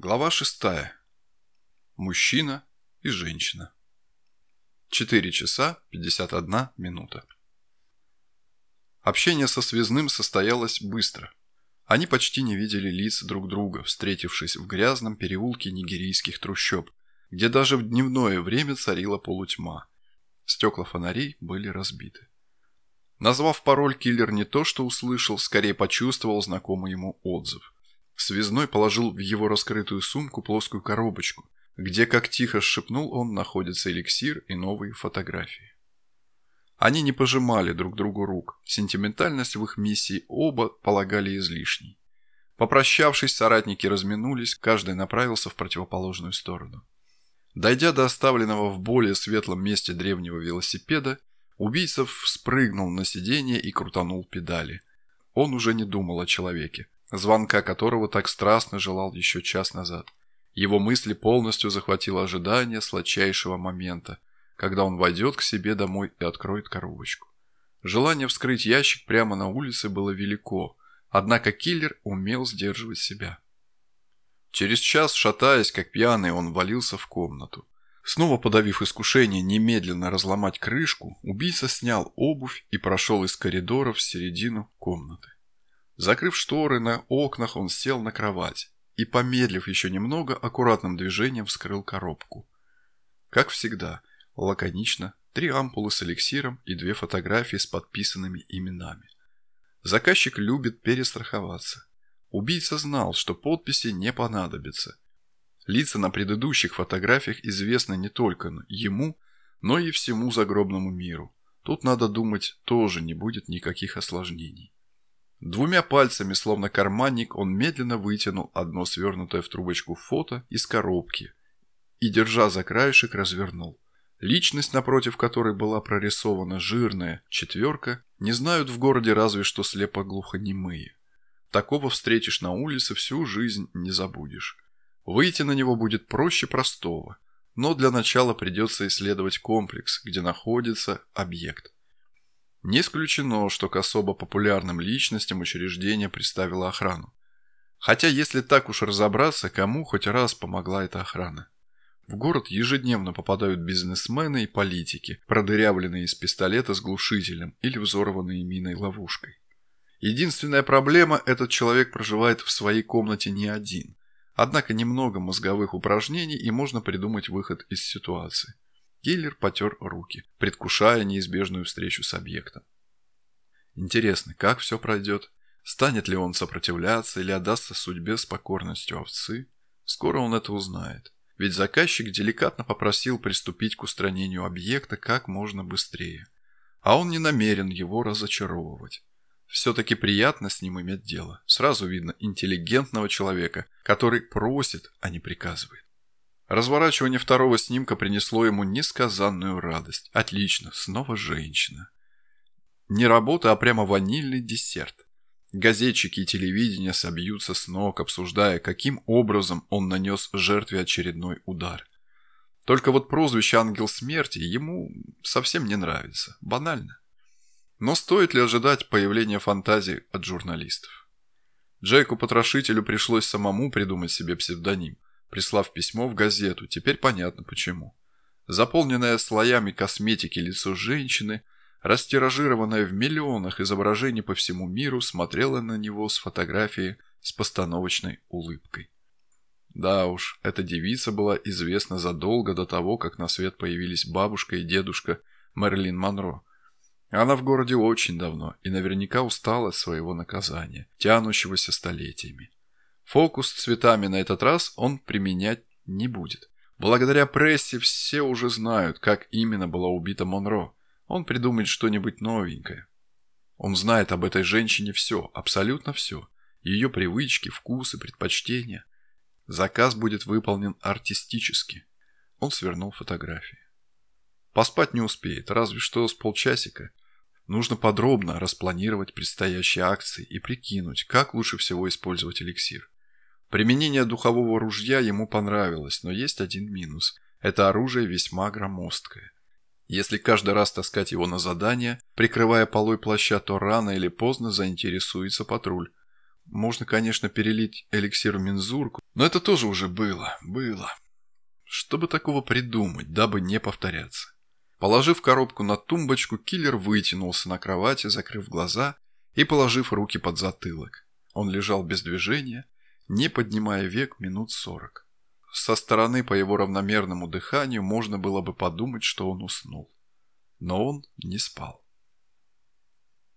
Глава 6. Мужчина и женщина. 4 часа 51 минута. Общение со связным состоялось быстро. Они почти не видели лиц друг друга, встретившись в грязном переулке нигерийских трущоб, где даже в дневное время царила полутьма. Стекла фонарей были разбиты. Назвав пароль, киллер не то что услышал, скорее почувствовал знакомый ему отзыв – Связной положил в его раскрытую сумку плоскую коробочку, где, как тихо шепнул он, находится эликсир и новые фотографии. Они не пожимали друг другу рук, сентиментальность в их миссии оба полагали излишней. Попрощавшись, соратники разминулись, каждый направился в противоположную сторону. Дойдя до оставленного в более светлом месте древнего велосипеда, Убийцев спрыгнул на сиденье и крутанул педали. Он уже не думал о человеке звонка которого так страстно желал еще час назад. Его мысли полностью захватило ожидание сладчайшего момента, когда он войдет к себе домой и откроет коробочку. Желание вскрыть ящик прямо на улице было велико, однако киллер умел сдерживать себя. Через час, шатаясь, как пьяный, он валился в комнату. Снова подавив искушение немедленно разломать крышку, убийца снял обувь и прошел из коридора в середину комнаты. Закрыв шторы на окнах, он сел на кровать и, помедлив еще немного, аккуратным движением вскрыл коробку. Как всегда, лаконично, три ампулы с эликсиром и две фотографии с подписанными именами. Заказчик любит перестраховаться. Убийца знал, что подписи не понадобятся. Лица на предыдущих фотографиях известны не только ему, но и всему загробному миру. Тут, надо думать, тоже не будет никаких осложнений. Двумя пальцами, словно карманник, он медленно вытянул одно свернутое в трубочку фото из коробки и, держа за краешек, развернул. Личность, напротив которой была прорисована жирная четверка, не знают в городе разве что слепо-глухонемые. Такого встретишь на улице всю жизнь не забудешь. Выйти на него будет проще простого, но для начала придется исследовать комплекс, где находится объект. Не исключено, что к особо популярным личностям учреждение представило охрану. Хотя, если так уж разобраться, кому хоть раз помогла эта охрана? В город ежедневно попадают бизнесмены и политики, продырявленные из пистолета с глушителем или взорванные миной ловушкой. Единственная проблема – этот человек проживает в своей комнате не один. Однако немного мозговых упражнений и можно придумать выход из ситуации. Киллер потер руки, предвкушая неизбежную встречу с объектом. Интересно, как все пройдет? Станет ли он сопротивляться или отдастся судьбе с покорностью овцы? Скоро он это узнает. Ведь заказчик деликатно попросил приступить к устранению объекта как можно быстрее. А он не намерен его разочаровывать. Все-таки приятно с ним иметь дело. Сразу видно интеллигентного человека, который просит, а не приказывает. Разворачивание второго снимка принесло ему несказанную радость. Отлично, снова женщина. Не работа, а прямо ванильный десерт. Газетчики и телевидение собьются с ног, обсуждая, каким образом он нанес жертве очередной удар. Только вот прозвище «Ангел смерти» ему совсем не нравится. Банально. Но стоит ли ожидать появления фантазии от журналистов? Джейку-потрошителю пришлось самому придумать себе псевдоним – прислав письмо в газету. Теперь понятно почему. Заполненное слоями косметики лицо женщины, растиражированное в миллионах изображений по всему миру, смотрело на него с фотографии с постановочной улыбкой. Да уж, эта девица была известна задолго до того, как на свет появились бабушка и дедушка Мерлин Монро. Она в городе очень давно и наверняка устала от своего наказания, тянущегося столетиями. Фокус с цветами на этот раз он применять не будет. Благодаря прессе все уже знают, как именно была убита Монро. Он придумает что-нибудь новенькое. Он знает об этой женщине все, абсолютно все. Ее привычки, вкусы, предпочтения. Заказ будет выполнен артистически. Он свернул фотографии. Поспать не успеет, разве что с полчасика. Нужно подробно распланировать предстоящие акции и прикинуть, как лучше всего использовать эликсир. Применение духового ружья ему понравилось, но есть один минус. Это оружие весьма громоздкое. Если каждый раз таскать его на задание, прикрывая полой плаща, то рано или поздно заинтересуется патруль. Можно, конечно, перелить эликсир в мензурку, но это тоже уже было, было. Чтобы такого придумать, дабы не повторяться? Положив коробку на тумбочку, киллер вытянулся на кровати, закрыв глаза и положив руки под затылок. Он лежал без движения, не поднимая век минут сорок. Со стороны по его равномерному дыханию можно было бы подумать, что он уснул. Но он не спал.